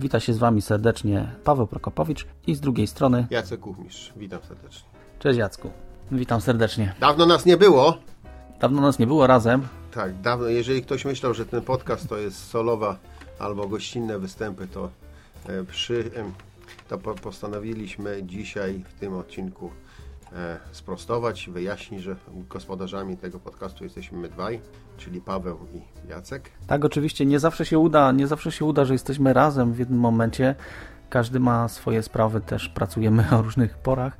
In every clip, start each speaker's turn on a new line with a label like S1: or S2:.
S1: Wita się z Wami serdecznie Paweł Prokopowicz i z drugiej strony
S2: Jacek Kuchmistrz. Witam serdecznie.
S1: Cześć Jacku. Witam serdecznie.
S2: Dawno nas nie było.
S1: Dawno nas nie było razem.
S2: Tak, dawno. Jeżeli ktoś myślał, że ten podcast to jest solowa albo gościnne występy, to e, przy to po- postanowiliśmy dzisiaj w tym odcinku sprostować, wyjaśnić, że gospodarzami tego podcastu jesteśmy my dwaj, czyli Paweł i Jacek.
S1: Tak, oczywiście nie zawsze się uda, nie zawsze się uda, że jesteśmy razem w jednym momencie. Każdy ma swoje sprawy, też pracujemy o różnych porach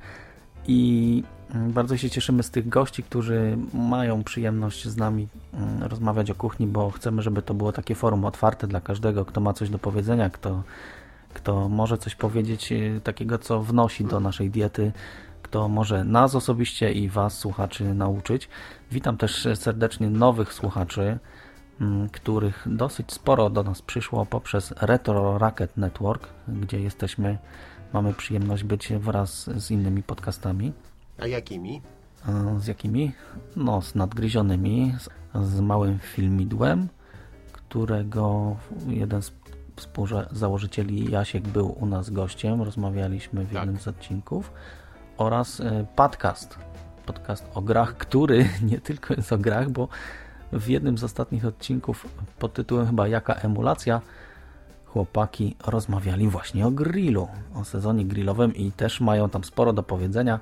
S1: i mm, bardzo się cieszymy z tych gości, którzy mają przyjemność z nami mm, rozmawiać o kuchni, bo chcemy, żeby to było takie forum otwarte dla każdego, kto ma coś do powiedzenia, kto, kto może coś powiedzieć e, takiego, co wnosi do naszej diety, kto może nas osobiście i Was, słuchaczy, nauczyć. Witam też serdecznie nowych słuchaczy, m, których dosyć sporo do nas przyszło poprzez Retro Racket Network, gdzie jesteśmy, mamy przyjemność być wraz z innymi podcastami.
S2: A jakimi?
S1: Z jakimi? No, z nadgryzionymi, z, z małym filmidłem, którego jeden z współzałożycieli Jasiek był u nas gościem, rozmawialiśmy w
S2: Tak.
S1: jednym z odcinków, oraz e, podcast, podcast o grach, który nie tylko jest o grach, bo w jednym z ostatnich odcinków pod tytułem chyba Jaka emulacja chłopaki rozmawiali właśnie o grillu, o sezonie grillowym i też mają tam sporo do powiedzenia.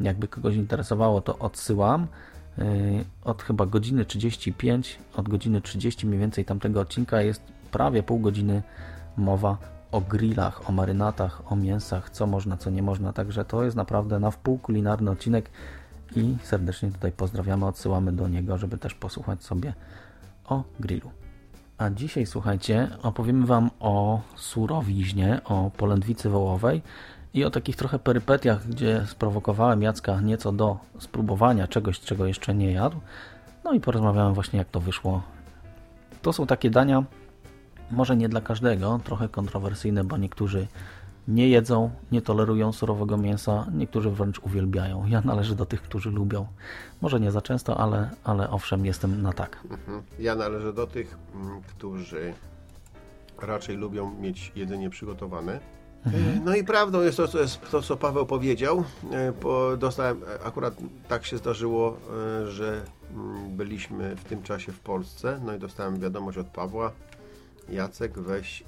S1: Jakby kogoś interesowało, to odsyłam. Yy, Od chyba godziny 35, od godziny 30 mniej więcej tamtego odcinka jest prawie pół godziny mowa o grillach, o marynatach, o mięsach, co można, co nie można. Także to jest naprawdę na wpół kulinarny odcinek i serdecznie tutaj pozdrawiamy, odsyłamy do niego, żeby też posłuchać sobie o grillu. A dzisiaj, słuchajcie, opowiemy Wam o surowiźnie, o polędwicy wołowej i o takich trochę perypetiach, gdzie sprowokowałem Jacka nieco do spróbowania czegoś, czego jeszcze nie jadł. No i porozmawiałem właśnie, jak to wyszło. To są takie dania, może nie dla każdego, trochę kontrowersyjne, bo niektórzy nie jedzą, nie tolerują surowego mięsa, niektórzy wręcz uwielbiają. Ja należę do tych, którzy lubią. Może nie za często, ale, ale owszem, jestem na tak.
S2: Mhm. Ja należę do tych, mm, którzy raczej lubią mieć jedzenie przygotowane. E, No i prawdą jest to, co, jest to, co Paweł powiedział. E, Bo dostałem, e, akurat tak się zdarzyło, że mm, byliśmy w tym czasie w Polsce, no i dostałem wiadomość od Pawła, Jacek weź, e,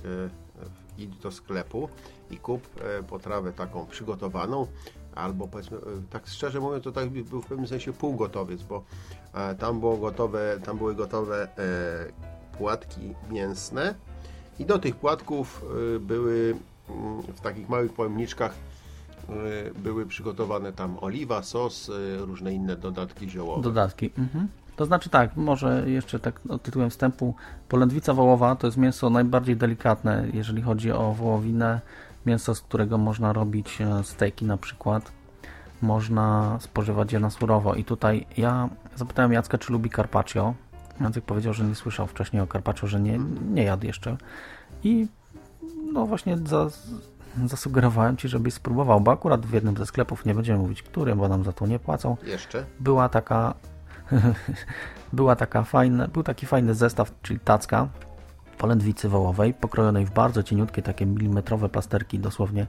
S2: idź do sklepu i kup e, potrawę taką przygotowaną, albo powiedzmy, e, tak szczerze mówiąc, to tak był w pewnym sensie półgotowiec, bo e, tam było gotowe, tam były gotowe e, płatki mięsne i do tych płatków były mm, w takich małych pojemniczkach były przygotowane tam oliwa, sos, różne inne dodatki ziołowe.
S1: Dodatki. Mhm. To znaczy tak, może jeszcze tak no, tytułem wstępu, polędwica wołowa to jest mięso najbardziej delikatne, jeżeli chodzi o wołowinę, mięso, z którego można robić e, steki na przykład, można spożywać je na surowo. I tutaj ja zapytałem Jacka, czy lubi carpaccio, Jacek powiedział, że nie słyszał wcześniej o carpaccio, że nie, nie jadł jeszcze. I no właśnie za, zasugerowałem Ci, żebyś spróbował, bo akurat w jednym ze sklepów, nie będziemy mówić którym, bo nam za to nie płacą,
S2: Jeszcze?
S1: była taka była taka fajna, był taki fajny zestaw, czyli tacka polędwicy wołowej, pokrojonej w bardzo cieniutkie takie milimetrowe plasterki, dosłownie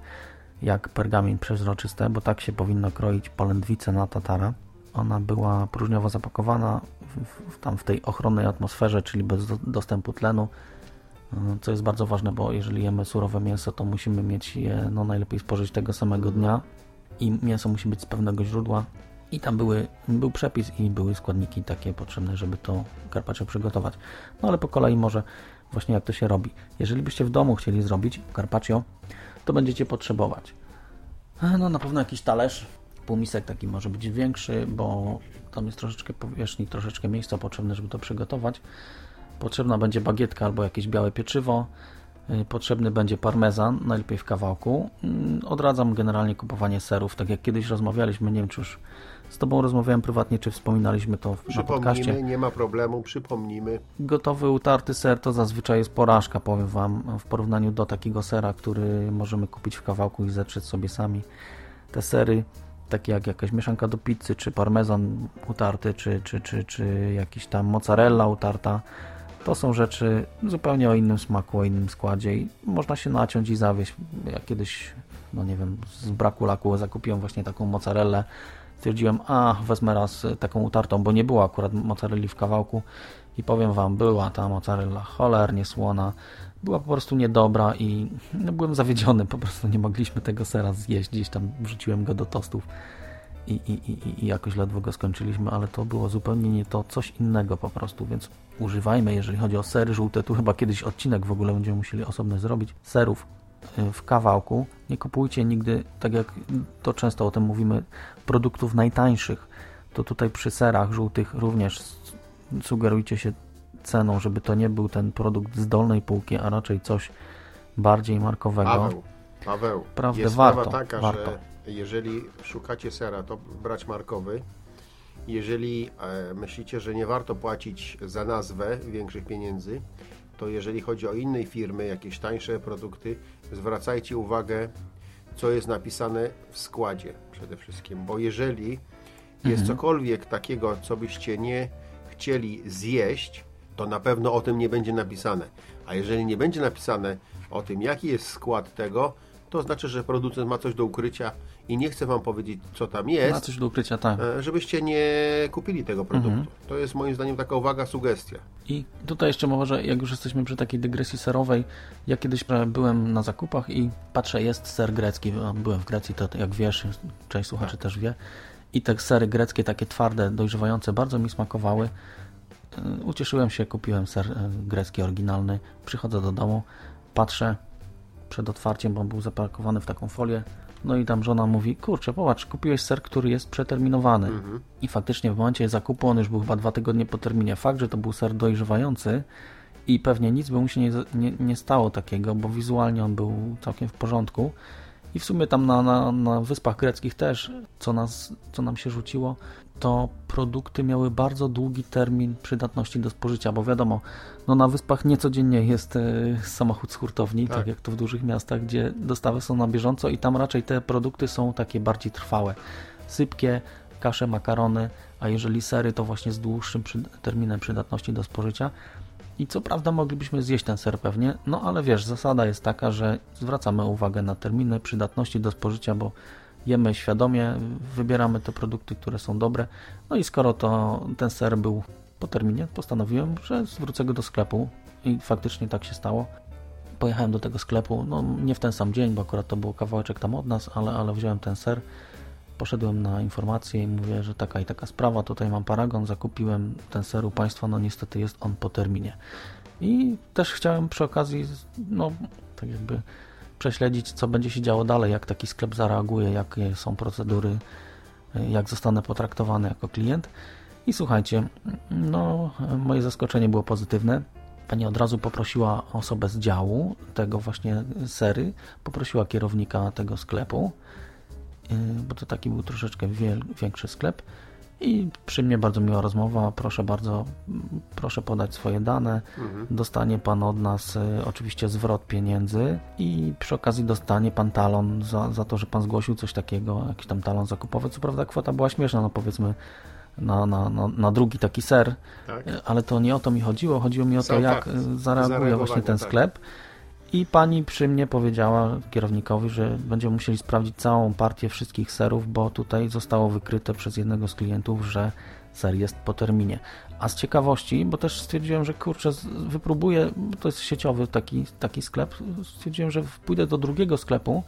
S1: jak pergamin przezroczyste, bo tak się powinno kroić polędwicę na tatara. Ona była próżniowo zapakowana w, w, tam w tej ochronnej atmosferze, czyli bez do, dostępu tlenu, y, co jest bardzo ważne, bo jeżeli jemy surowe mięso, to musimy mieć je no, najlepiej spożyć tego samego dnia i mięso musi być z pewnego źródła i tam były, był przepis i były składniki takie potrzebne, żeby to carpaccio przygotować. No ale po kolei może właśnie jak to się robi. Jeżeli byście w domu chcieli zrobić carpaccio, to będziecie potrzebować e, no na pewno jakiś talerz, półmisek taki może być większy, bo tam jest troszeczkę powierzchni, troszeczkę miejsca potrzebne, żeby to przygotować. Potrzebna będzie bagietka albo jakieś białe pieczywo, y, potrzebny będzie parmezan, najlepiej w kawałku. Mm, Odradzam generalnie kupowanie serów, tak jak kiedyś rozmawialiśmy, nie wiem czy już z Tobą rozmawiałem prywatnie, czy wspominaliśmy to w- na podcaście.
S2: Nie ma problemu, przypomnimy.
S1: Gotowy utarty ser to zazwyczaj jest porażka, powiem Wam, w porównaniu do takiego sera, który możemy kupić w kawałku i zetrzeć sobie sami. Te sery, takie jak jakaś mieszanka do pizzy, czy parmezan utarty, czy, czy, czy, czy jakiś tam mozzarella utarta, to są rzeczy zupełnie o innym smaku, o innym składzie i można się naciąć i zawieść. Ja kiedyś, no nie wiem, z braku laku zakupiłem właśnie taką mozzarellę. Stwierdziłem, a wezmę raz taką utartą, bo nie było akurat mozzarelli w kawałku. I powiem Wam, była ta mozzarella cholernie słona, była po prostu niedobra i no, byłem zawiedziony, po prostu nie mogliśmy tego sera zjeść, gdzieś tam wrzuciłem go do tostów i, i, i, i jakoś ledwo go skończyliśmy, ale to było zupełnie nie to, coś innego po prostu, więc używajmy, jeżeli chodzi o sery żółte, tu chyba kiedyś odcinek w ogóle będziemy musieli osobny zrobić, serów w kawałku, nie kupujcie nigdy, tak jak to często o tym mówimy, produktów najtańszych, to tutaj przy serach żółtych również sugerujcie się ceną, żeby to nie był ten produkt z dolnej półki, a raczej coś bardziej markowego.
S2: Paweł, Paweł,
S1: Prawdę,
S2: jest
S1: warto,
S2: sprawa taka,
S1: warto.
S2: że jeżeli szukacie sera, to brać markowy. Jeżeli e, myślicie, że nie warto płacić za nazwę większych pieniędzy, to jeżeli chodzi o innej firmy, jakieś tańsze produkty, zwracajcie uwagę, co jest napisane w składzie przede wszystkim, bo jeżeli jest cokolwiek takiego, co byście nie chcieli zjeść, to na pewno o tym nie będzie napisane. A jeżeli nie będzie napisane o tym, jaki jest skład tego, to znaczy, że producent ma coś do ukrycia i nie chce Wam powiedzieć, co tam
S1: Ma
S2: jest,
S1: coś do ukrycia, tak.
S2: e, żebyście nie kupili tego produktu.
S1: Mhm.
S2: To jest moim zdaniem taka uwaga, sugestia.
S1: I tutaj jeszcze może, jak już jesteśmy przy takiej dygresji serowej, ja kiedyś byłem na zakupach i patrzę, jest ser grecki. Byłem w Grecji, to jak wiesz, część słuchaczy też wie. I te sery greckie, takie twarde, dojrzewające, bardzo mi smakowały. E, Ucieszyłem się, kupiłem ser e, grecki oryginalny. Przychodzę do domu, patrzę przed otwarciem, bo on był zapakowany w taką folię. No i tam żona mówi, kurczę, popatrz, kupiłeś ser, który jest przeterminowany. I faktycznie w momencie zakupu on już był chyba dwa tygodnie po terminie. Fakt, że to był ser dojrzewający i pewnie nic by mu się nie, nie, nie stało takiego, bo wizualnie on był całkiem w porządku. I w sumie tam na, na, na Wyspach Greckich też, co, nas, co nam się rzuciło, to produkty miały bardzo długi termin przydatności do spożycia, bo wiadomo, no na Wyspach niecodziennie jest e, samochód z hurtowni, tak.
S2: Tak.
S1: jak to w dużych miastach, gdzie dostawy są na bieżąco i tam raczej te produkty są takie bardziej trwałe. Sypkie, kasze, makarony, a jeżeli sery, to właśnie z dłuższym przy, terminem przydatności do spożycia. I co prawda moglibyśmy zjeść ten ser pewnie, no ale wiesz, zasada jest taka, że zwracamy uwagę na terminy przydatności do spożycia, bo jemy świadomie, wybieramy te produkty, które są dobre. No i skoro to ten ser był po terminie, postanowiłem, że zwrócę go do sklepu i faktycznie tak się stało. Pojechałem do tego sklepu, no nie w ten sam dzień, bo akurat to był kawałeczek tam od nas, ale, ale wziąłem ten ser, poszedłem na informację i mówię, że taka i taka sprawa, tutaj mam paragon, zakupiłem ten ser u Państwa, no niestety jest on po terminie. I też chciałem przy okazji, no tak jakby prześledzić, co będzie się działo dalej, jak taki sklep zareaguje, jakie są procedury, jak zostanę potraktowany jako klient. I słuchajcie, no moje zaskoczenie było pozytywne. Pani od razu poprosiła osobę z działu tego właśnie sery, poprosiła kierownika tego sklepu, bo to taki był troszeczkę większy sklep. I przy mnie bardzo miła rozmowa. Proszę bardzo, m, proszę podać swoje dane. Dostanie pan od nas y, oczywiście zwrot pieniędzy i przy okazji dostanie pan talon za, za to, że pan zgłosił coś takiego, jakiś tam talon zakupowy. Co prawda kwota była śmieszna, no powiedzmy na, na, na, na drugi taki ser,
S2: Tak?
S1: y, ale to nie o to mi chodziło. Chodziło mi o to,
S2: Sam
S1: jak
S2: fakt
S1: y, zareaguje właśnie ten
S2: tak.
S1: sklep. I pani przy mnie powiedziała kierownikowi, że będziemy musieli sprawdzić całą partię wszystkich serów, bo tutaj zostało wykryte przez jednego z klientów, że ser jest po terminie. A z ciekawości, bo też stwierdziłem, że kurczę, wypróbuję, bo to jest sieciowy taki, taki sklep, stwierdziłem, że pójdę do drugiego sklepu,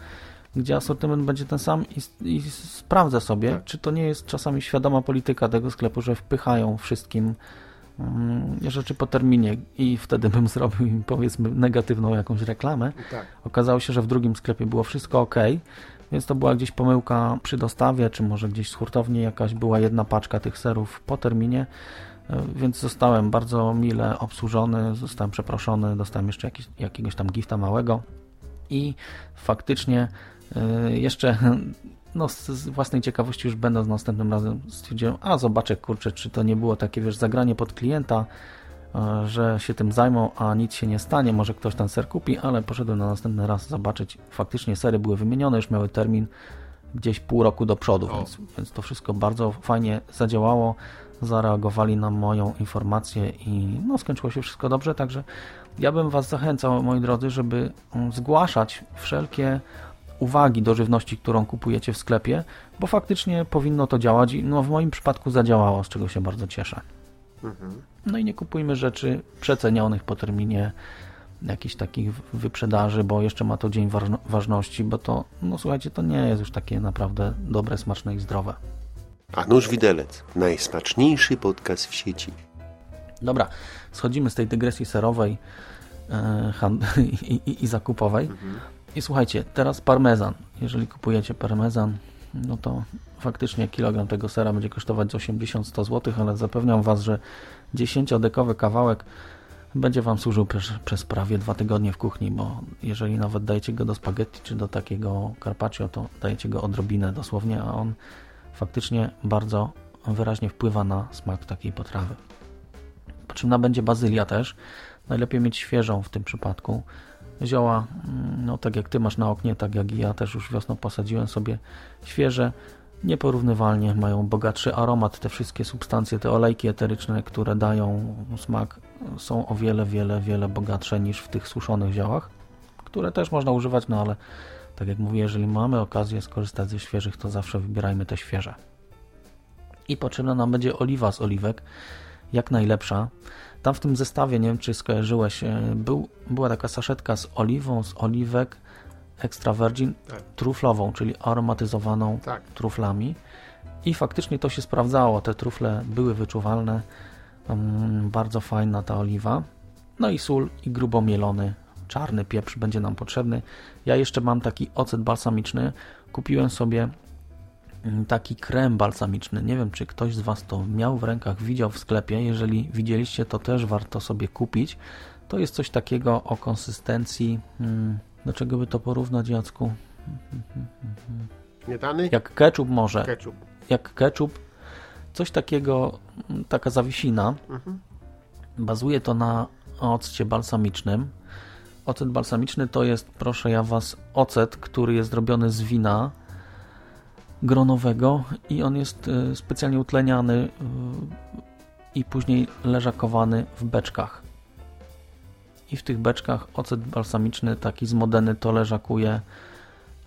S1: gdzie asortyment będzie ten sam i, i sprawdzę sobie,
S2: Tak.
S1: czy to nie jest czasami świadoma polityka tego sklepu, że wpychają wszystkim mm, rzeczy po terminie i wtedy bym zrobił im powiedzmy negatywną jakąś reklamę.
S2: Tak.
S1: Okazało się, że w drugim sklepie było wszystko ok, więc to była gdzieś pomyłka przy dostawie, czy może gdzieś z hurtowni jakaś była jedna paczka tych serów po terminie. E, Więc zostałem bardzo mile obsłużony, zostałem przeproszony, dostałem jeszcze jakiś, jakiegoś tam gifta małego i faktycznie e, jeszcze no, z- własnej ciekawości już będąc następnym razem stwierdziłem, a zobaczę kurczę, czy to nie było takie wiesz, zagranie pod klienta, e, że się tym zajmą, a nic się nie stanie, może ktoś ten ser kupi, ale poszedłem na następny raz zobaczyć, faktycznie sery były wymienione, już miały termin gdzieś pół roku do przodu, więc, więc to wszystko bardzo fajnie zadziałało, zareagowali na moją informację i no, skończyło się wszystko dobrze, także ja bym Was zachęcał, moi drodzy, żeby mm, zgłaszać wszelkie uwagi do żywności, którą kupujecie w sklepie, bo faktycznie powinno to działać i no, w moim przypadku zadziałało, z czego się bardzo cieszę. No i nie kupujmy rzeczy przecenionych po terminie jakichś takich wyprzedaży, bo jeszcze ma to dzień waż- ważności, bo to, no słuchajcie, to nie jest już takie naprawdę dobre, smaczne i zdrowe.
S2: A nóż widelec. Najsmaczniejszy podcast w sieci.
S1: Dobra, schodzimy z tej dygresji serowej e, i, i, i zakupowej. I słuchajcie, teraz parmezan. Jeżeli kupujecie parmezan, no to faktycznie kilogram tego sera będzie kosztować 80-100 zł, ale zapewniam Was, że 10-dekowy kawałek będzie Wam służył przez, przez prawie dwa tygodnie w kuchni, bo jeżeli nawet dajecie go do spaghetti czy do takiego carpaccio, to dajecie go odrobinę dosłownie, a on faktycznie bardzo wyraźnie wpływa na smak takiej potrawy. Potrzebna będzie bazylia też. Najlepiej mieć świeżą w tym przypadku. Zioła, mm, no tak jak Ty masz na oknie, tak jak i ja też już wiosną posadziłem sobie świeże. Nieporównywalnie mają bogatszy aromat. Te wszystkie substancje, te olejki eteryczne, które dają smak, są o wiele, wiele, wiele bogatsze niż w tych suszonych ziołach, które też można używać, no ale tak jak mówię, jeżeli mamy okazję skorzystać ze świeżych, to zawsze wybierajmy te świeże. I potrzebna nam będzie oliwa z oliwek, jak najlepsza. Tam w tym zestawie, nie wiem czy skojarzyłeś, e, był, była taka saszetka z oliwą, z oliwek extra virgin
S2: Tak.
S1: truflową, czyli aromatyzowaną
S2: Tak.
S1: truflami. I faktycznie to się sprawdzało. Te trufle były wyczuwalne. Mm, bardzo fajna ta oliwa. No i sól i grubo mielony czarny pieprz będzie nam potrzebny. Ja jeszcze mam taki ocet balsamiczny. Kupiłem sobie taki krem balsamiczny. Nie wiem, czy ktoś z Was to miał w rękach, widział w sklepie. Jeżeli widzieliście, to też warto sobie kupić. To jest coś takiego o konsystencji. mm, Do czego by to porównać, Jacku?
S2: Śmietany?
S1: Jak ketchup może.
S2: Ketchup.
S1: Jak ketchup. Coś takiego, mm, taka zawisina. Bazuje to na occie balsamicznym. Ocet balsamiczny to jest, proszę ja Was, ocet, który jest zrobiony z wina gronowego i on jest y, specjalnie utleniany y, i później leżakowany w beczkach. I w tych beczkach ocet balsamiczny taki z Modeny to leżakuje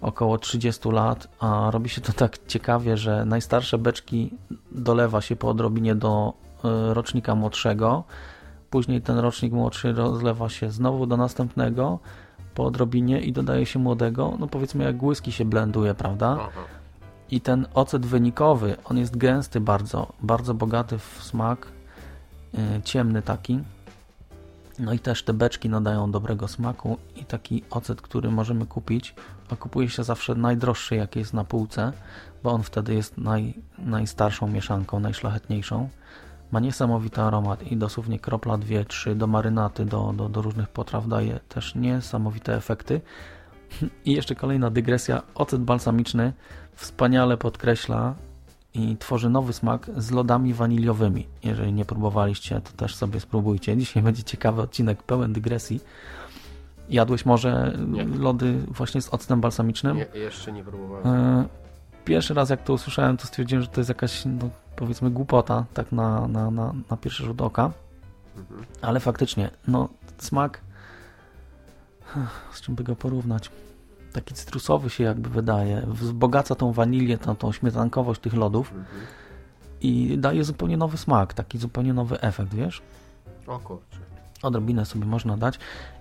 S1: około 30 lat, a robi się to tak ciekawie, że najstarsze beczki dolewa się po odrobinie do y, rocznika młodszego, później ten rocznik młodszy rozlewa się znowu do następnego po odrobinie i dodaje się młodego, no powiedzmy jak whisky się blenduje, prawda?
S2: Aha.
S1: I ten ocet wynikowy, on jest gęsty bardzo, bardzo bogaty w smak, yy, ciemny taki. No i też te beczki nadają dobrego smaku i taki ocet, który możemy kupić, a kupuje się zawsze najdroższy, jaki jest na półce, bo on wtedy jest naj, najstarszą mieszanką, najszlachetniejszą. Ma niesamowity aromat i dosłownie kropla, dwie, trzy do marynaty, do, do, do różnych potraw daje też niesamowite efekty. I jeszcze kolejna dygresja. Ocet balsamiczny wspaniale podkreśla i tworzy nowy smak z lodami waniliowymi. Jeżeli nie próbowaliście, to też sobie spróbujcie. Dzisiaj będzie ciekawy odcinek pełen dygresji. Jadłeś może
S2: Nie.
S1: lody właśnie z octem balsamicznym?
S2: Nie, jeszcze nie próbowałem.
S1: E, Pierwszy raz jak to usłyszałem, to stwierdziłem, że to jest jakaś, no, powiedzmy, głupota, tak na, na, na, na pierwszy rzut oka. Ale faktycznie, no, smak, z czym by go porównać? Taki cytrusowy się jakby wydaje. Wzbogaca tą wanilię, tą, tą śmietankowość tych lodów i daje zupełnie nowy smak, taki zupełnie nowy efekt, wiesz?
S2: O kurczę.
S1: odrobinę sobie można dać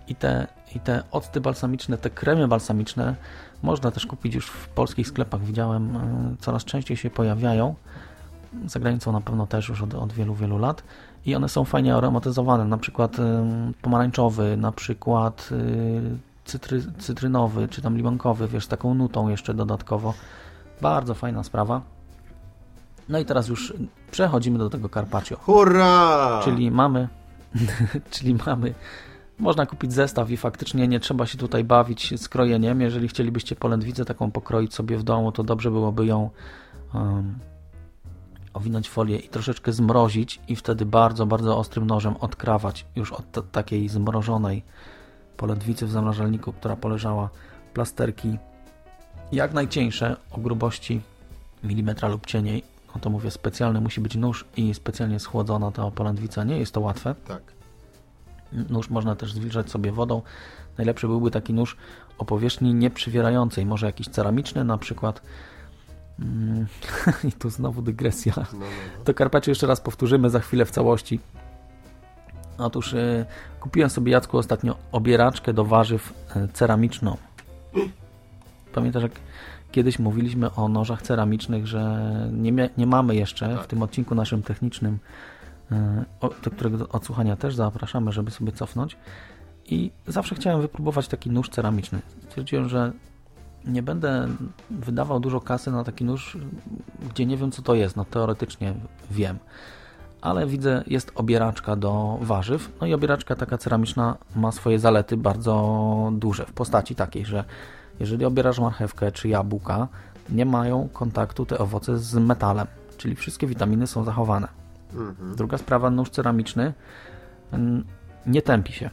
S1: i te, i te octy balsamiczne, te kremy balsamiczne można też kupić już w polskich sklepach. Widziałem, e, coraz częściej się pojawiają. Za granicą na pewno też już od, od wielu, wielu lat. I one są fajnie aromatyzowane, na przykład pomarańczowy, na przykład y, cytry, cytrynowy, czy tam limonkowy, wiesz, taką nutą jeszcze dodatkowo. Bardzo fajna sprawa. No i teraz już przechodzimy do tego carpaccio.
S2: Hurra!
S1: Czyli mamy, czyli mamy, można kupić zestaw i faktycznie nie trzeba się tutaj bawić z krojeniem. Jeżeli chcielibyście polędwicę taką pokroić sobie w domu, to dobrze byłoby ją um, owinąć folię i troszeczkę zmrozić i wtedy bardzo, bardzo ostrym nożem odkrawać już od takiej zmrożonej polędwicy w zamrażalniku, która poleżała plasterki jak najcieńsze o grubości milimetra lub cieniej. No to mówię, specjalny musi być nóż i specjalnie schłodzona ta polędwica. Nie jest to łatwe.
S2: Tak.
S1: Nóż można też zwilżać sobie wodą. Najlepszy byłby taki nóż o powierzchni nieprzywierającej, może jakiś ceramiczny na przykład. Mm, I tu znowu dygresja.
S2: No, no, no.
S1: To Carpaccio jeszcze raz powtórzymy za chwilę w całości. Otóż y, kupiłem sobie Jacku ostatnio obieraczkę do warzyw y, ceramiczną. Pamiętasz, jak kiedyś mówiliśmy o nożach ceramicznych, że nie, nie mamy jeszcze w
S2: Tak.
S1: tym odcinku naszym technicznym, y, do którego odsłuchania też zapraszamy, żeby sobie cofnąć. I zawsze chciałem wypróbować taki nóż ceramiczny. Stwierdziłem, że nie będę wydawał dużo kasy na taki nóż, gdzie nie wiem co to jest. No teoretycznie wiem. Ale widzę, jest obieraczka do warzyw. No i obieraczka taka ceramiczna ma swoje zalety bardzo duże. W postaci takiej, że jeżeli obierasz marchewkę czy jabłka, nie mają kontaktu te owoce z metalem. Czyli wszystkie witaminy są zachowane.
S2: Mhm.
S1: Druga sprawa, nóż ceramiczny mm, nie tępi się.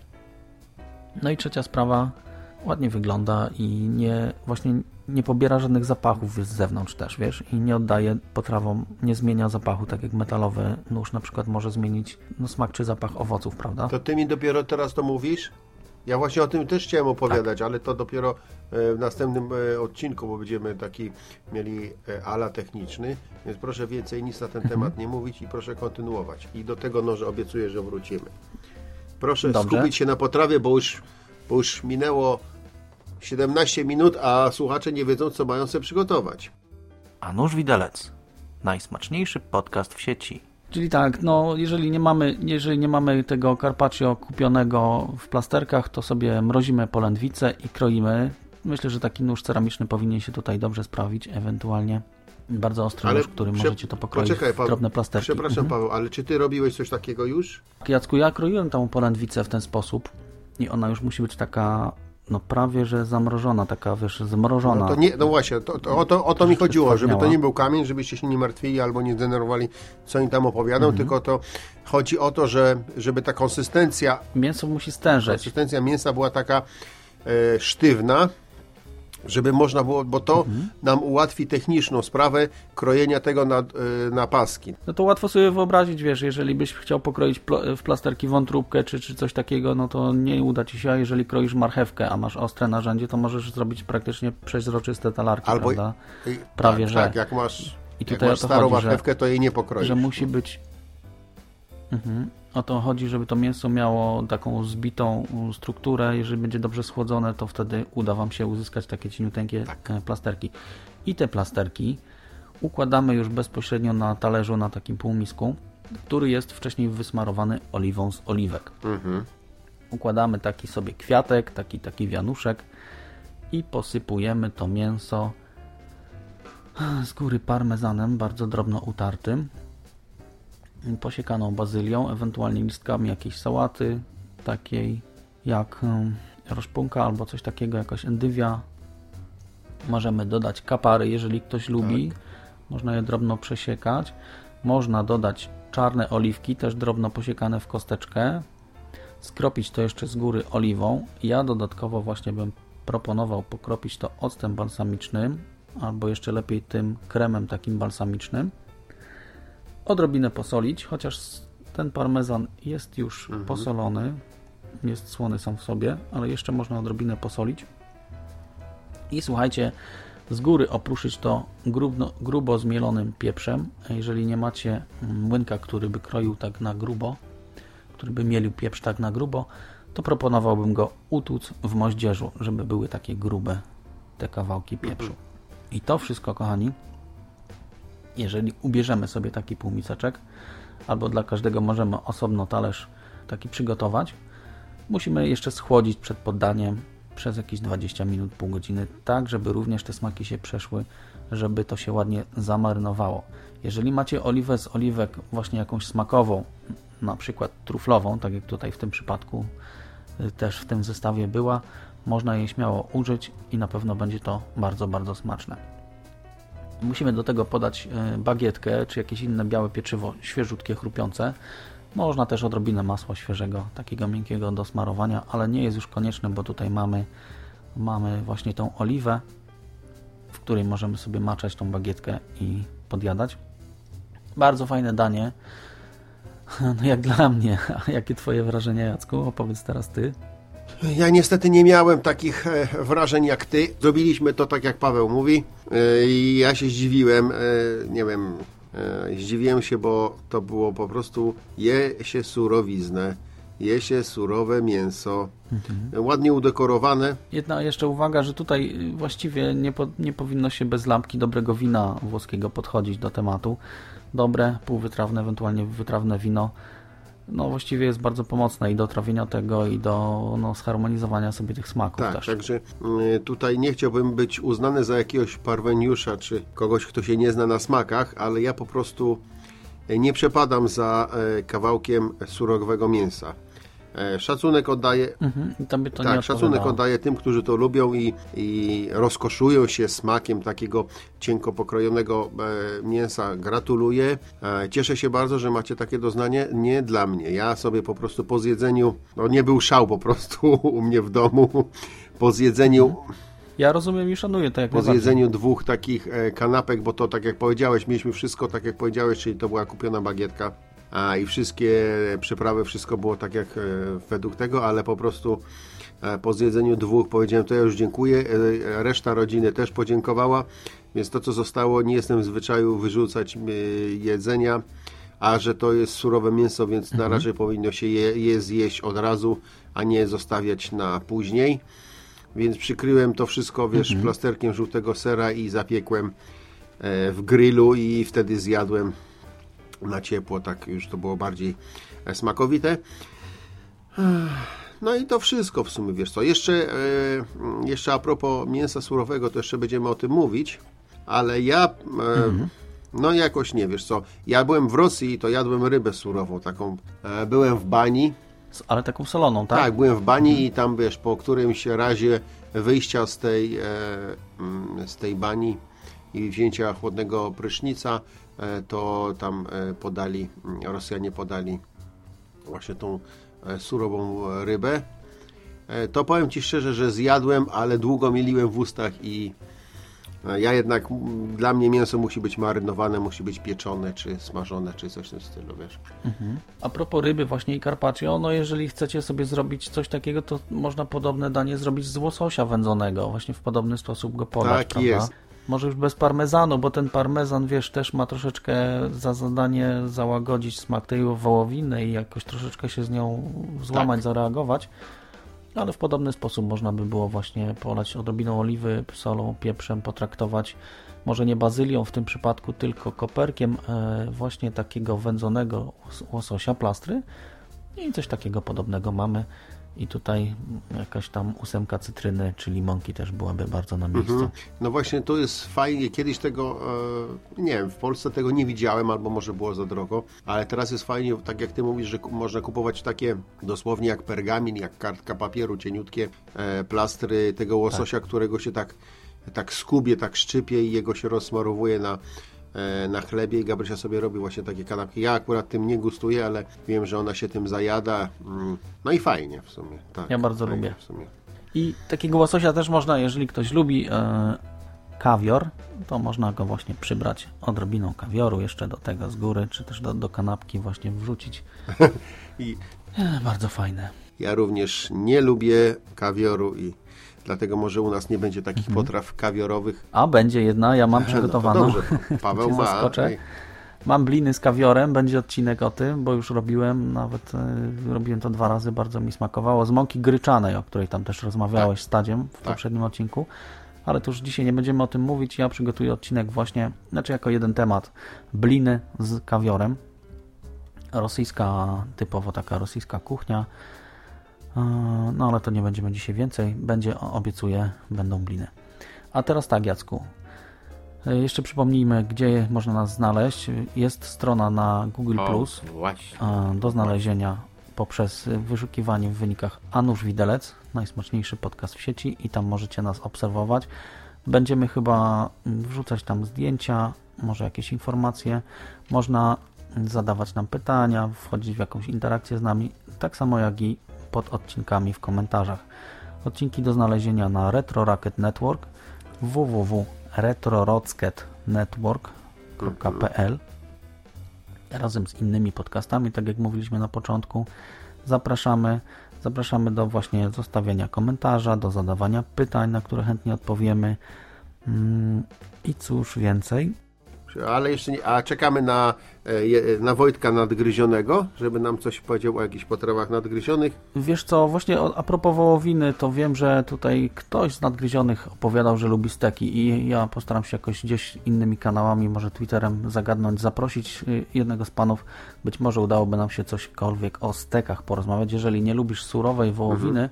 S1: No i trzecia sprawa, ładnie wygląda i nie, właśnie nie pobiera żadnych zapachów z zewnątrz też, wiesz, i nie oddaje potrawom, nie zmienia zapachu, tak jak metalowy nóż na przykład może zmienić no, smak czy zapach owoców, prawda?
S2: To ty mi dopiero teraz to mówisz? Ja właśnie o tym też chciałem opowiadać,
S1: Tak.
S2: ale to dopiero e, w następnym e, odcinku, bo będziemy taki mieli e, ala techniczny, więc proszę więcej nic na ten
S1: Mhm.
S2: temat nie mówić i proszę kontynuować. I do tego noże obiecuję, że wrócimy. Proszę
S1: Dobrze.
S2: skupić się na potrawie, bo już, bo już minęło 17 minut, a słuchacze nie wiedzą, co mają sobie przygotować.
S1: A nóż widelec. Najsmaczniejszy podcast w sieci. Czyli tak, no jeżeli nie mamy, jeżeli nie mamy tego carpaccio kupionego w plasterkach, to sobie mrozimy polędwicę i kroimy. Myślę, że taki nóż ceramiczny powinien się tutaj dobrze sprawić, ewentualnie bardzo ostry nóż, którym
S2: prze-
S1: możecie to pokroić
S2: Poczekaj,
S1: w
S2: Paweł,
S1: drobne plasterki.
S2: Przepraszam,
S1: Mhm.
S2: Paweł, ale czy ty robiłeś coś takiego już?
S1: Jacku, ja kroiłem tą polędwicę w ten sposób i ona już musi być taka, no prawie, że zamrożona, taka, wiesz, zmrożona.
S2: No to nie, no właśnie, to, to, o, to, o to mi chodziło, żeby to nie był kamień, żebyście się nie martwili albo nie zdenerwowali, co oni tam opowiadą,
S1: Mhm.
S2: tylko to chodzi o to, że żeby ta konsystencja,
S1: Mięso musi stężeć.
S2: konsystencja mięsa była taka e, sztywna, żeby można było, bo to
S1: Mhm.
S2: nam ułatwi techniczną sprawę krojenia tego na, e, na paski.
S1: No to łatwo sobie wyobrazić, wiesz, jeżeli byś chciał pokroić pl- w plasterki wątróbkę czy, czy coś takiego, no to nie uda ci się, a jeżeli kroisz marchewkę, a masz ostre narzędzie, to możesz zrobić praktycznie przeźroczyste talarki,
S2: Albo
S1: prawda?
S2: I,
S1: Prawie,
S2: tak,
S1: że.
S2: Tak, jak masz,
S1: I
S2: jak
S1: tutaj
S2: masz
S1: o to
S2: starą
S1: chodzi, że-
S2: marchewkę, to jej nie pokroisz.
S1: Że musi być... Mhm. O to chodzi, żeby to mięso miało taką zbitą strukturę. Jeżeli będzie dobrze schłodzone, to wtedy uda Wam się uzyskać takie cieniuteńkie e, plasterki. I te plasterki układamy już bezpośrednio na talerzu, na takim półmisku, który jest wcześniej wysmarowany oliwą z oliwek.
S2: Mhm.
S1: Układamy taki sobie kwiatek, taki, taki wianuszek i posypujemy to mięso z góry parmezanem, bardzo drobno utartym, posiekaną bazylią, ewentualnie listkami jakiejś sałaty, takiej jak roszpunka albo coś takiego, jakaś endywia. Możemy dodać kapary, jeżeli ktoś lubi. Można je drobno przesiekać. Można dodać czarne oliwki, też drobno posiekane w kosteczkę. Skropić to jeszcze z góry oliwą. Ja dodatkowo właśnie bym proponował pokropić to octem balsamicznym, albo jeszcze lepiej tym kremem takim balsamicznym. Odrobinę posolić, chociaż ten parmezan jest już posolony, jest słony sam w sobie, ale jeszcze można odrobinę posolić. I słuchajcie, z góry opruszyć to grubno, grubo zmielonym pieprzem. Jeżeli nie macie młynka, który by kroił tak na grubo, który by mielił pieprz tak na grubo, to proponowałbym go utłuc w moździerzu, żeby były takie grube te kawałki pieprzu. I to wszystko, kochani, jeżeli ubierzemy sobie taki półmiseczek, albo dla każdego możemy osobno talerz taki przygotować, musimy jeszcze schłodzić przed poddaniem przez jakieś 20 minut, pół godziny, tak żeby również te smaki się przeszły, żeby to się ładnie zamarynowało. Jeżeli macie oliwę z oliwek właśnie jakąś smakową, na przykład truflową, tak jak tutaj w tym przypadku y, też w tym zestawie była, można jej śmiało użyć i na pewno będzie to bardzo, bardzo smaczne. Musimy do tego podać y, bagietkę, czy jakieś inne białe pieczywo, świeżutkie, chrupiące. Można też odrobinę masła świeżego, takiego miękkiego do smarowania, ale nie jest już konieczne, bo tutaj mamy, mamy właśnie tą oliwę, w której możemy sobie maczać tą bagietkę i podjadać. Bardzo fajne danie. No jak dla mnie. A jakie twoje wrażenia, Jacku? Opowiedz teraz ty.
S2: Ja niestety nie miałem takich e, wrażeń jak ty. Zrobiliśmy to tak jak Paweł mówi e, i ja się zdziwiłem, e, nie wiem, zdziwiłem się, bo to było po prostu je się surowiznę, je się surowe mięso, ładnie udekorowane.
S1: Jedna jeszcze uwaga, że tutaj właściwie nie, po, nie powinno się bez lampki dobrego wina włoskiego podchodzić do tematu. Dobre, półwytrawne, ewentualnie wytrawne wino no właściwie jest bardzo pomocne i do trawienia tego i do no, zharmonizowania sobie tych smaków
S2: Tak,
S1: też.
S2: także y, tutaj nie chciałbym być uznany za jakiegoś parweniusza czy kogoś, kto się nie zna na smakach, ale ja po prostu y, nie przepadam za y, kawałkiem surowego mięsa. E, Szacunek oddaję
S1: Mhm.
S2: Tak, szacunek oddaję tym, którzy to lubią i, i rozkoszują się smakiem takiego cienko pokrojonego e, mięsa. Gratuluję. E, cieszę się bardzo, że macie takie doznanie. Nie dla mnie. Ja sobie po prostu po zjedzeniu, no nie był szał po prostu u mnie w domu. Po zjedzeniu,
S1: Ja rozumiem i szanuję to jak
S2: po zjedzeniu dwóch takich e, kanapek, bo to tak jak powiedziałeś, mieliśmy wszystko tak jak powiedziałeś, czyli to była kupiona bagietka. A, I wszystkie przyprawy, wszystko było tak jak e, według tego, ale po prostu e, po zjedzeniu dwóch powiedziałem, to ja już dziękuję. E, reszta rodziny też podziękowała, więc to co zostało, nie jestem w zwyczaju wyrzucać jedzenia, a że to jest surowe mięso, więc na razie powinno się je, je zjeść od razu, a nie zostawiać na później. Więc przykryłem to wszystko, wiesz, plasterkiem żółtego sera i zapiekłem w grillu i wtedy zjadłem na ciepło, tak już to było bardziej e, smakowite. No i to wszystko w sumie, wiesz co. Jeszcze, e, jeszcze a propos mięsa surowego, to jeszcze będziemy o tym mówić, ale ja, e, no jakoś nie, wiesz co. Ja byłem w Rosji, to jadłem rybę surową, taką, byłem w bani,
S1: Ale taką soloną, tak?
S2: tak, byłem w bani i tam wiesz, po którymś razie wyjścia z tej, mm, z tej bani i wzięcia chłodnego prysznica, to tam e, podali, Rosjanie podali właśnie tą e, surową rybę. E, to powiem Ci szczerze, że zjadłem, ale długo mieliłem w ustach i e, ja jednak, dla mnie mięso musi być marynowane, musi być pieczone, czy smażone, czy coś w tym stylu, wiesz.
S1: A propos ryby właśnie i carpaccio, no jeżeli chcecie sobie zrobić coś takiego, to można podobne danie zrobić z łososia wędzonego, właśnie w podobny sposób go podać,
S2: Tak
S1: prawda?
S2: jest.
S1: Może już bez parmezanu, bo ten parmezan, wiesz, też ma troszeczkę za zadanie załagodzić smak tej wołowiny i jakoś troszeczkę się z nią złamać,
S2: Tak.
S1: zareagować. Ale w podobny sposób można by było właśnie polać odrobiną oliwy, solą, pieprzem, potraktować może nie bazylią w tym przypadku, tylko koperkiem e, właśnie takiego wędzonego łos- łososia, plastry i coś takiego podobnego mamy. I tutaj jakaś tam ósemka cytryny czy limonki też byłaby bardzo na miejscu.
S2: Mhm. No właśnie to jest fajnie, kiedyś tego, e, nie wiem, w Polsce tego nie widziałem, albo może było za drogo, ale teraz jest fajnie, tak jak ty mówisz, że można kupować takie dosłownie jak pergamin, jak kartka papieru, cieniutkie e, plastry tego łososia, którego się tak, tak skubie, tak szczypie i jego się rozsmarowuje na, na chlebie i Gabrysia sobie robi właśnie takie kanapki. Ja akurat tym nie gustuję, ale wiem, że ona się tym zajada. Mm, No i fajnie w sumie. Tak,
S1: Ja bardzo lubię.
S2: W sumie.
S1: I takiego łososia też można, jeżeli ktoś lubi e, kawior, to można go właśnie przybrać odrobiną kawioru jeszcze do tego z góry, czy też do, do kanapki właśnie wrzucić.
S2: I
S1: E, bardzo fajne.
S2: Ja również nie lubię kawioru i dlatego może u nas nie będzie takich potraw kawiorowych.
S1: A będzie jedna, ja mam przygotowaną.
S2: No to dobrze, Paweł ma.
S1: zaskoczę. Mam bliny z kawiorem, będzie odcinek o tym, bo już robiłem, nawet e, robiłem to dwa razy, bardzo mi smakowało. Z mąki gryczanej, o której tam też rozmawiałeś z Tadziem w poprzednim odcinku. Ale to już dzisiaj nie będziemy o tym mówić. Ja przygotuję odcinek właśnie, znaczy jako jeden temat, bliny z kawiorem. Rosyjska, typowo taka rosyjska kuchnia. E, No ale to nie będziemy dzisiaj więcej. Będzie, o- obiecuję, będą bliny. A teraz tak, Jacku. E, Jeszcze przypomnijmy, gdzie można nas znaleźć. Jest strona na Google+, Plus,
S2: właśnie.
S1: e, do znalezienia poprzez wyszukiwanie w wynikach Anusz Widelec, najsmaczniejszy podcast w sieci i tam możecie nas obserwować. Będziemy chyba wrzucać tam zdjęcia, może jakieś informacje. Można zadawać nam pytania, wchodzić w jakąś interakcję z nami, tak samo jak i pod odcinkami w komentarzach. Odcinki do znalezienia na Retro Rocket Network www.retrorocketnetwork.pl razem z innymi podcastami, tak jak mówiliśmy na początku. Zapraszamy, zapraszamy do właśnie zostawiania komentarza, do zadawania pytań, na które chętnie odpowiemy. Mm, I cóż więcej?
S2: Ale jeszcze nie, a czekamy na, e, na Wojtka Nadgryzionego, żeby nam coś powiedział o jakichś potrawach nadgryzionych.
S1: Wiesz co, właśnie a propos wołowiny, to wiem, że tutaj ktoś z nadgryzionych opowiadał, że lubi steki i ja postaram się jakoś gdzieś innymi kanałami, może Twitterem zagadnąć, zaprosić y, jednego z panów. Być może udałoby nam się cośkolwiek o stekach porozmawiać. Jeżeli nie lubisz surowej wołowiny,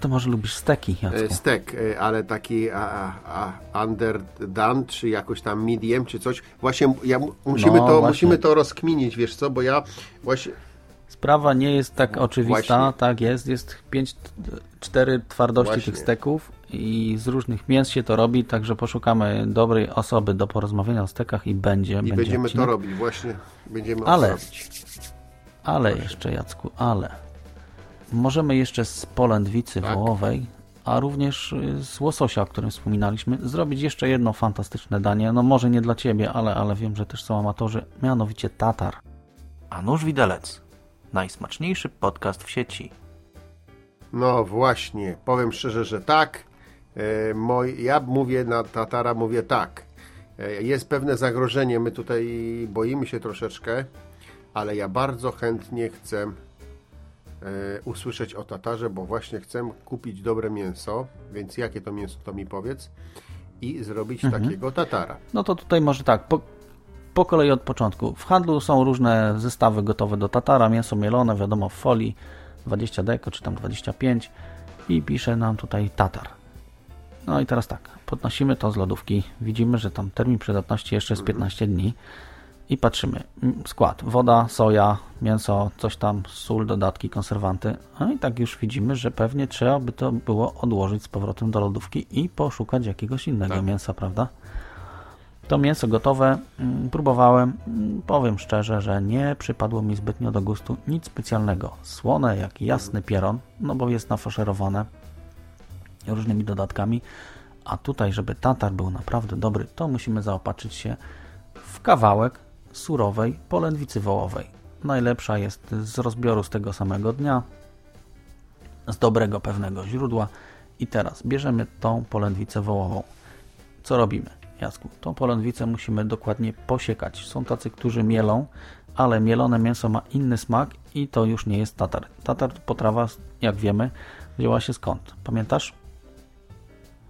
S1: to może lubisz steki,
S2: E,
S1: Jacku.
S2: Stek, e, ale taki a, a, underdone, czy jakoś tam medium, czy coś. Właśnie ja, mu- musimy,
S1: No,
S2: to,
S1: właśnie.
S2: musimy to rozkminić, wiesz co, bo ja właśnie...
S1: Sprawa nie jest tak oczywista,
S2: Właśnie.
S1: tak jest, jest 5, 4 twardości
S2: Właśnie.
S1: tych steków i z różnych mięs się to robi, także poszukamy dobrej osoby do porozmawiania o stekach i będzie.
S2: I
S1: będzie
S2: będziemy
S1: odcinek.
S2: to robić, właśnie będziemy
S1: Ale-. Ale jeszcze Jacku, ale możemy jeszcze z polędwicy
S2: Tak.
S1: wołowej, a również y, z łososia, o którym wspominaliśmy, zrobić jeszcze jedno fantastyczne danie. No może nie dla Ciebie, ale, ale wiem, że też są amatorzy, mianowicie tatar. A nóż widelec. Najsmaczniejszy podcast w sieci.
S2: No właśnie, powiem szczerze, że tak. E, moj, ja mówię na Tatara, mówię tak. E, jest pewne zagrożenie, my tutaj boimy się troszeczkę, ale ja bardzo chętnie chcę usłyszeć o Tatarze, bo właśnie chcę kupić dobre mięso, więc jakie to mięso, to mi powiedz. I zrobić takiego Tatara.
S1: No to tutaj może tak, po, po kolei od początku. W handlu są różne zestawy gotowe do tatara, mięso mielone, wiadomo, w folii 20 deko czy tam 25 i pisze nam tutaj tatar. No i teraz tak, podnosimy to z lodówki, widzimy, że tam termin przydatności jeszcze jest 15 dni i patrzymy. Mm, Skład, woda, soja, mięso, coś tam, sól, dodatki, konserwanty. No i tak już widzimy, że pewnie trzeba by to było odłożyć z powrotem do lodówki i poszukać jakiegoś innego
S2: Tak.
S1: mięsa, prawda? To mięso gotowe mm, próbowałem. Mm, Powiem szczerze, że nie przypadło mi zbytnio do gustu nic specjalnego. Słone jak jasny pieron, no bo jest nafaszerowane różnymi dodatkami. A tutaj, żeby tatar był naprawdę dobry, to musimy zaopatrzyć się w kawałek surowej polędwicy wołowej. Najlepsza jest z rozbioru z tego samego dnia, z dobrego pewnego źródła. I teraz bierzemy tą polędwicę wołową. Co robimy, Jasku? Tą polędwicę musimy dokładnie posiekać. Są tacy, którzy mielą, ale mielone mięso ma inny smak i to już nie jest tatar. Tatar potrawa, jak wiemy, wzięła się skąd? Pamiętasz?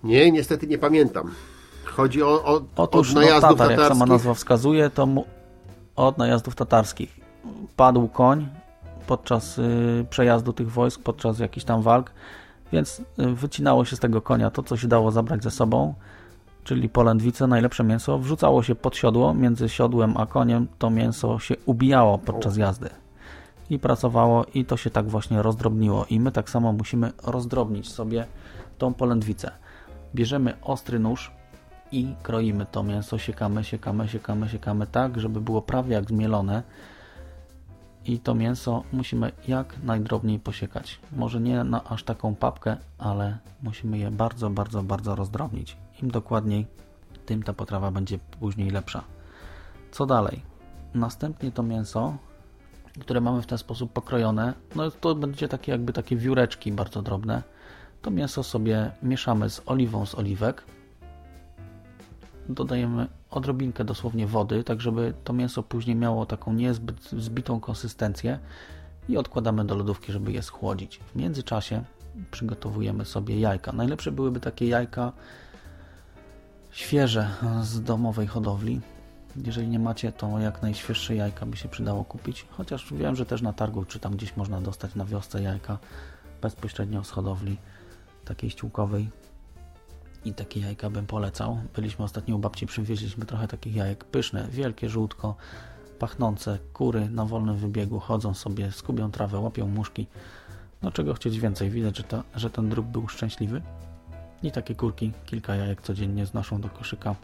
S2: Nie, niestety nie pamiętam. Chodzi o, o
S1: Otóż
S2: od
S1: no,
S2: najazdów
S1: tatar, jak sama
S2: tatarskich.
S1: nazwa wskazuje, to mu, od najazdów tatarskich. Padł koń podczas y, przejazdu tych wojsk, podczas jakichś tam walk, więc y, wycinało się z tego konia to, co się dało zabrać ze sobą, czyli polędwice, najlepsze mięso, wrzucało się pod siodło, między siodłem a koniem to mięso się ubijało podczas jazdy. I pracowało i to się tak właśnie rozdrobniło. I my tak samo musimy rozdrobnić sobie tą polędwicę. Bierzemy ostry nóż, i kroimy to mięso, siekamy, siekamy, siekamy, siekamy tak, żeby było prawie jak zmielone i to mięso musimy jak najdrobniej posiekać. Może nie na aż taką papkę, ale musimy je bardzo, bardzo, bardzo rozdrobnić. Im dokładniej, tym ta potrawa będzie później lepsza. Co dalej? Następnie to mięso, które mamy w ten sposób pokrojone, no to będzie takie jakby takie wióreczki bardzo drobne. To mięso sobie mieszamy z oliwą z oliwek, dodajemy odrobinkę dosłownie wody, tak żeby to mięso później miało taką niezbyt zbitą konsystencję i odkładamy do lodówki, żeby je schłodzić. W międzyczasie przygotowujemy sobie jajka. Najlepsze byłyby takie jajka świeże z domowej hodowli. Jeżeli nie macie, to jak najświeższe jajka by się przydało kupić. Chociaż wiem, że też na targu, czy tam gdzieś można dostać na wiosce jajka bezpośrednio z hodowli takiej ściółkowej. I takie jajka bym polecał. Byliśmy ostatnio u babci, przywieźliśmy trochę takich jajek pyszne, wielkie, żółtko, pachnące. Kury na wolnym wybiegu chodzą sobie, skubią trawę, łapią muszki. No czego chcieć więcej? Widać, że, to, że ten drób był szczęśliwy. I takie kurki, kilka jajek codziennie znoszą do koszyka.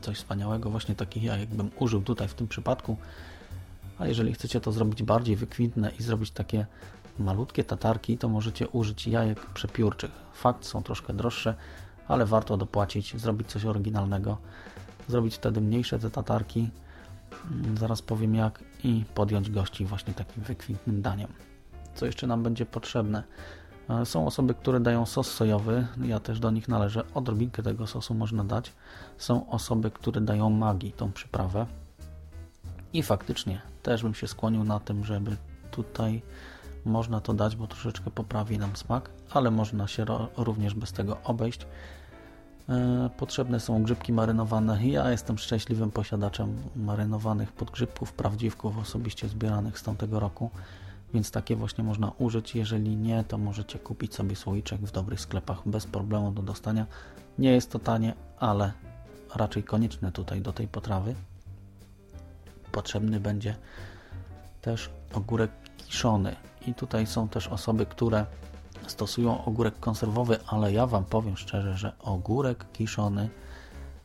S1: Coś wspaniałego, właśnie takich jajek bym użył tutaj w tym przypadku. A jeżeli chcecie to zrobić bardziej wykwintne i zrobić takie malutkie tatarki, to możecie użyć jajek przepiórczych. Fakt, są troszkę droższe, ale warto dopłacić, zrobić coś oryginalnego, zrobić wtedy mniejsze te tatarki, mm, zaraz powiem jak, i podjąć gości właśnie takim wykwintnym daniem. Co jeszcze nam będzie potrzebne? E, są osoby, które dają sos sojowy, ja też do nich należę, odrobinkę tego sosu można dać. Są osoby, które dają magii, tą przyprawę. I faktycznie też bym się skłonił na tym, żeby tutaj można to dać, bo troszeczkę poprawi nam smak, ale można się również bez tego obejść. E, potrzebne są grzybki marynowane. Ja jestem szczęśliwym posiadaczem marynowanych podgrzybków, prawdziwków, osobiście zbieranych z tamtego roku, więc takie właśnie można użyć. Jeżeli nie, to możecie kupić sobie słoiczek w dobrych sklepach bez problemu do dostania. Nie jest to tanie, ale raczej konieczne tutaj do tej potrawy. Potrzebny będzie też ogórek kiszony. I tutaj są też osoby, które stosują ogórek konserwowy, ale ja Wam powiem szczerze, że ogórek kiszony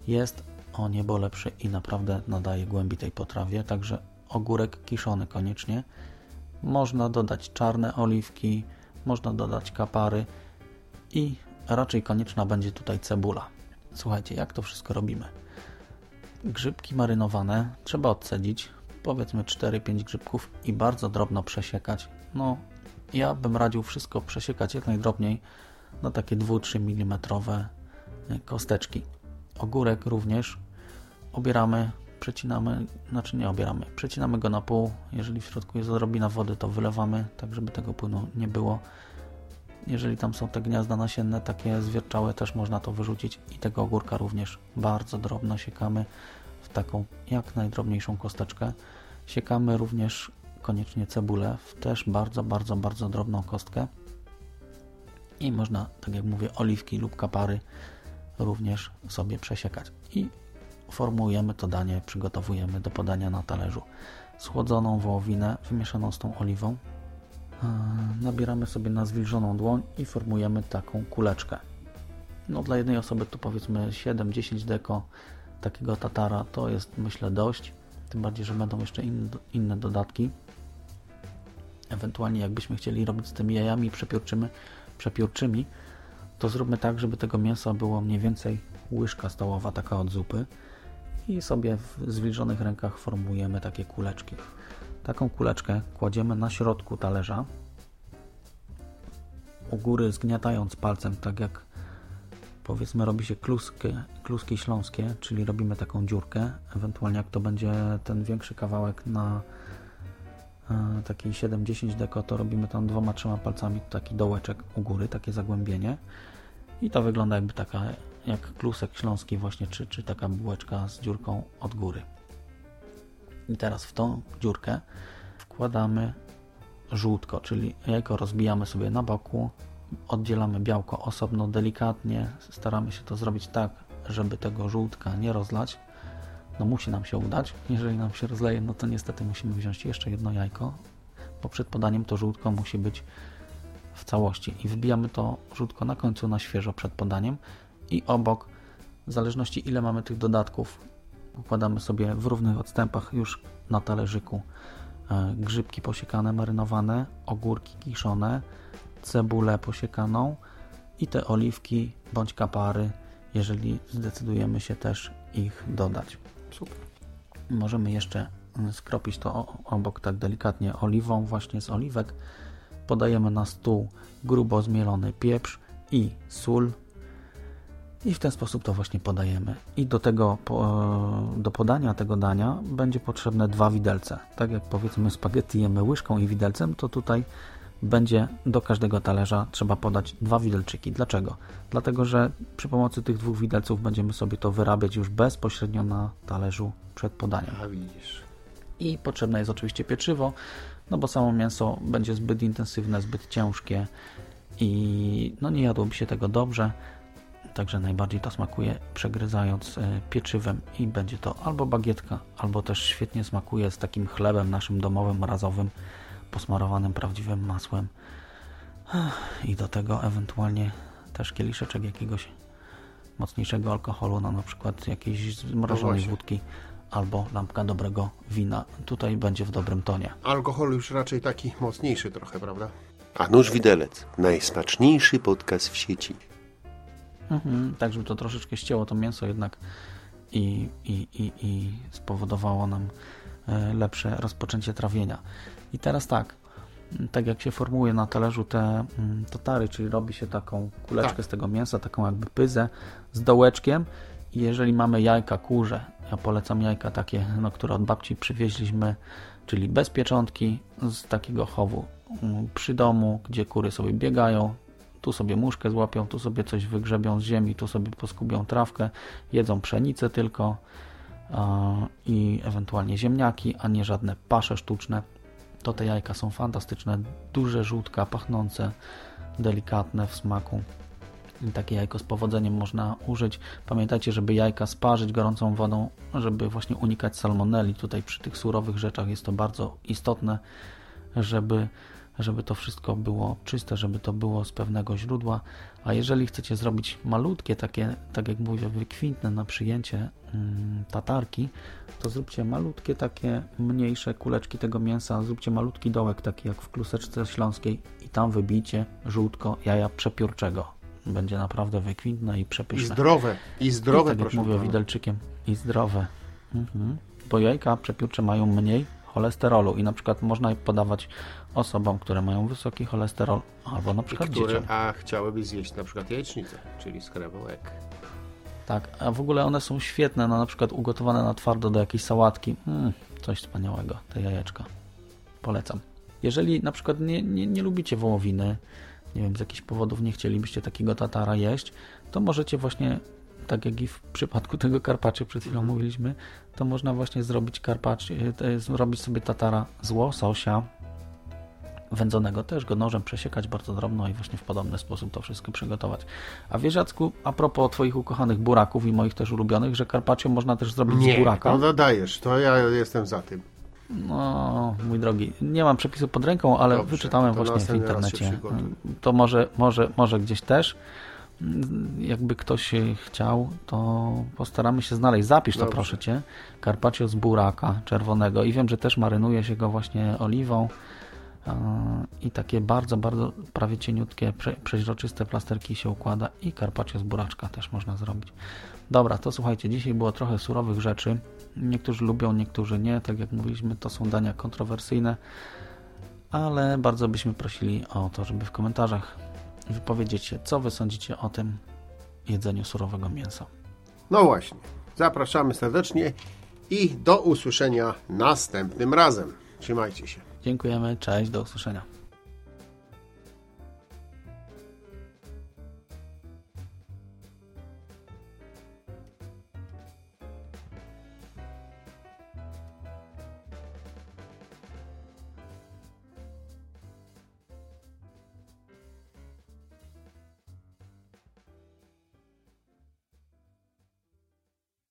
S1: jest o niebo lepszy i naprawdę nadaje głębi tej potrawie, także ogórek kiszony koniecznie. Można dodać czarne oliwki, można dodać kapary i raczej konieczna będzie tutaj cebula. Słuchajcie, jak to wszystko robimy? Grzybki marynowane trzeba odcedzić, powiedzmy 4-5 grzybków i bardzo drobno przesiekać. No, ja bym radził wszystko przesiekać jak najdrobniej na takie 2-3 mm kosteczki. Ogórek również obieramy, przecinamy, znaczy nie obieramy, przecinamy go na pół. Jeżeli w środku jest odrobina wody, to wylewamy, tak żeby tego płynu nie było. Jeżeli tam są te gniazda nasienne, takie zwierczałe, też można to wyrzucić i tego ogórka również bardzo drobno siekamy w taką jak najdrobniejszą kosteczkę. Siekamy również koniecznie cebulę w też bardzo, bardzo, bardzo drobną kostkę. I można, tak jak mówię, oliwki lub kapary również sobie przesiekać. I formułujemy to danie, przygotowujemy do podania na talerzu. Schłodzoną wołowinę wymieszaną z tą oliwą nabieramy sobie na zwilżoną dłoń i formujemy taką kuleczkę. No dla jednej osoby to powiedzmy 7-10 deko takiego tatara to jest myślę dość, tym bardziej, że będą jeszcze inne dodatki. Ewentualnie jakbyśmy chcieli robić z tymi jajami przepiórczymi, przepiórczymi, to zróbmy tak, żeby tego mięsa było mniej więcej łyżka stołowa taka od zupy i sobie w zwilżonych rękach formujemy takie kuleczki. Taką kuleczkę kładziemy na środku talerza u góry zgniatając palcem, tak jak powiedzmy robi się kluski, kluski śląskie, czyli robimy taką dziurkę, ewentualnie jak to będzie ten większy kawałek na e, taki 7-10 deko, to robimy tam dwoma, trzema palcami taki dołeczek u góry, takie zagłębienie i to wygląda jakby taka jak klusek śląski właśnie, czy, czy taka bułeczka z dziurką od góry. I teraz w tą dziurkę wkładamy żółtko, czyli jajko rozbijamy sobie na boku, oddzielamy białko osobno delikatnie, staramy się to zrobić tak, żeby tego żółtka nie rozlać. No musi nam się udać. Jeżeli nam się rozleje, no to niestety musimy wziąć jeszcze jedno jajko, bo przed podaniem to żółtko musi być w całości i wbijamy to żółtko na końcu na świeżo przed podaniem i obok, w zależności ile mamy tych dodatków, układamy sobie w równych odstępach już na talerzyku e, grzybki posiekane, marynowane, ogórki kiszone, cebulę posiekaną i te oliwki bądź kapary, jeżeli zdecydujemy się też ich dodać. Super. Możemy jeszcze skropić to obok tak delikatnie oliwą, właśnie z oliwek. Podajemy na stół grubo zmielony pieprz i sól i w ten sposób to właśnie podajemy. I do tego, do podania tego dania będzie potrzebne dwa widelce. Tak jak powiedzmy spaghetti jemy łyżką i widelcem, to tutaj będzie do każdego talerza trzeba podać dwa widelczyki. Dlaczego? Dlatego, że przy pomocy tych dwóch widelców będziemy sobie to wyrabiać już bezpośrednio na talerzu przed podaniem.
S2: A widzisz.
S1: I potrzebne jest oczywiście pieczywo, no bo samo mięso będzie zbyt intensywne, zbyt ciężkie i no nie jadłoby się tego dobrze. Także najbardziej to smakuje przegryzając e, pieczywem i będzie to albo bagietka, albo też świetnie smakuje z takim chlebem naszym domowym, razowym, posmarowanym prawdziwym masłem. I do tego ewentualnie też kieliszeczek jakiegoś mocniejszego alkoholu, no na przykład jakiejś zmrożonej
S2: właśnie.
S1: wódki albo lampka dobrego wina. Tutaj będzie w dobrym tonie.
S2: Alkohol już raczej taki mocniejszy trochę, prawda?
S3: A nóż widelec. Najsmaczniejszy podcast w sieci.
S1: Mhm, tak, żeby to troszeczkę ścięło to mięso jednak i, i, i, i spowodowało nam e, lepsze rozpoczęcie trawienia. I teraz tak, tak jak się formułuje na talerzu te mm, tatary, czyli robi się taką kuleczkę
S2: Tak.
S1: z tego mięsa, taką jakby pyzę z dołeczkiem i jeżeli mamy jajka kurze, ja polecam jajka takie, no, które od babci przywieźliśmy, czyli bez pieczątki, z takiego chowu mm, przy domu, gdzie kury sobie biegają, tu sobie muszkę złapią, tu sobie coś wygrzebią z ziemi, tu sobie poskubią trawkę, jedzą pszenicę tylko i ewentualnie ziemniaki, a nie żadne pasze sztuczne. To te jajka są fantastyczne, duże, żółtka, pachnące, delikatne w smaku. I takie jajko z powodzeniem można użyć. Pamiętajcie, żeby jajka sparzyć gorącą wodą, żeby właśnie unikać salmonelli. Tutaj przy tych surowych rzeczach jest to bardzo istotne, żeby, żeby to wszystko było czyste, żeby to było z pewnego źródła. A jeżeli chcecie zrobić malutkie, takie, tak jak mówię, wykwintne na przyjęcie mm, tatarki, to zróbcie malutkie, takie mniejsze kuleczki tego mięsa, zróbcie malutki dołek, taki jak w kluseczce śląskiej i tam wybijcie żółtko jaja przepiórczego. Będzie naprawdę wykwintne i
S2: I
S1: przepyszne.
S2: zdrowe. I zdrowe,
S1: I tak jak
S2: proszę
S1: mówię,
S2: pana.
S1: widelczykiem i zdrowe. Mhm. Bo jajka przepiórcze mają mniej cholesterolu i na przykład można je podawać osobom, które mają wysoki cholesterol albo na
S2: I
S1: przykład
S2: które,
S1: dzieciom.
S2: a chciałyby zjeść na przykład jajecznicę, czyli skrawek.
S1: Tak, a w ogóle one są świetne, no na przykład ugotowane na twardo do jakiejś sałatki. Mm, coś wspaniałego, te jajeczka. Polecam. Jeżeli na przykład nie, nie, nie lubicie wołowiny, nie wiem, z jakichś powodów nie chcielibyście takiego tatara jeść, to możecie właśnie, tak jak i w przypadku tego karpaccio przed chwilą mówiliśmy, to można właśnie zrobić karpaccio, e, zrobić sobie tatara z łososia wędzonego, też go nożem przesiekać bardzo drobno i właśnie w podobny sposób to wszystko przygotować. A wiesz Jacku, a propos twoich ukochanych buraków i moich też ulubionych, że karpaccio można też zrobić z
S2: Nie,
S1: buraka.
S2: to dodajesz, to ja jestem za tym.
S1: No, mój drogi, nie mam przepisu pod ręką, ale
S2: Dobrze,
S1: wyczytałem właśnie w internecie. To może, może, może gdzieś też. Jakby ktoś chciał, to postaramy się znaleźć. Zapisz to,
S2: Dobrze.
S1: proszę cię. Carpaccio z buraka czerwonego. I wiem, że też marynuje się go właśnie oliwą. Yy, I takie bardzo, bardzo prawie cieniutkie, prze, przeźroczyste plasterki się układa. I carpaccio z buraczka też można zrobić. Dobra, to słuchajcie, dzisiaj było trochę surowych rzeczy. Niektórzy lubią, niektórzy nie. Tak jak mówiliśmy, to są dania kontrowersyjne, ale bardzo byśmy prosili o to, żeby w komentarzach wypowiedzieć się, co wy sądzicie o tym jedzeniu surowego mięsa.
S2: No właśnie. Zapraszamy serdecznie i do usłyszenia następnym razem. Trzymajcie się.
S1: Dziękujemy, cześć, do usłyszenia.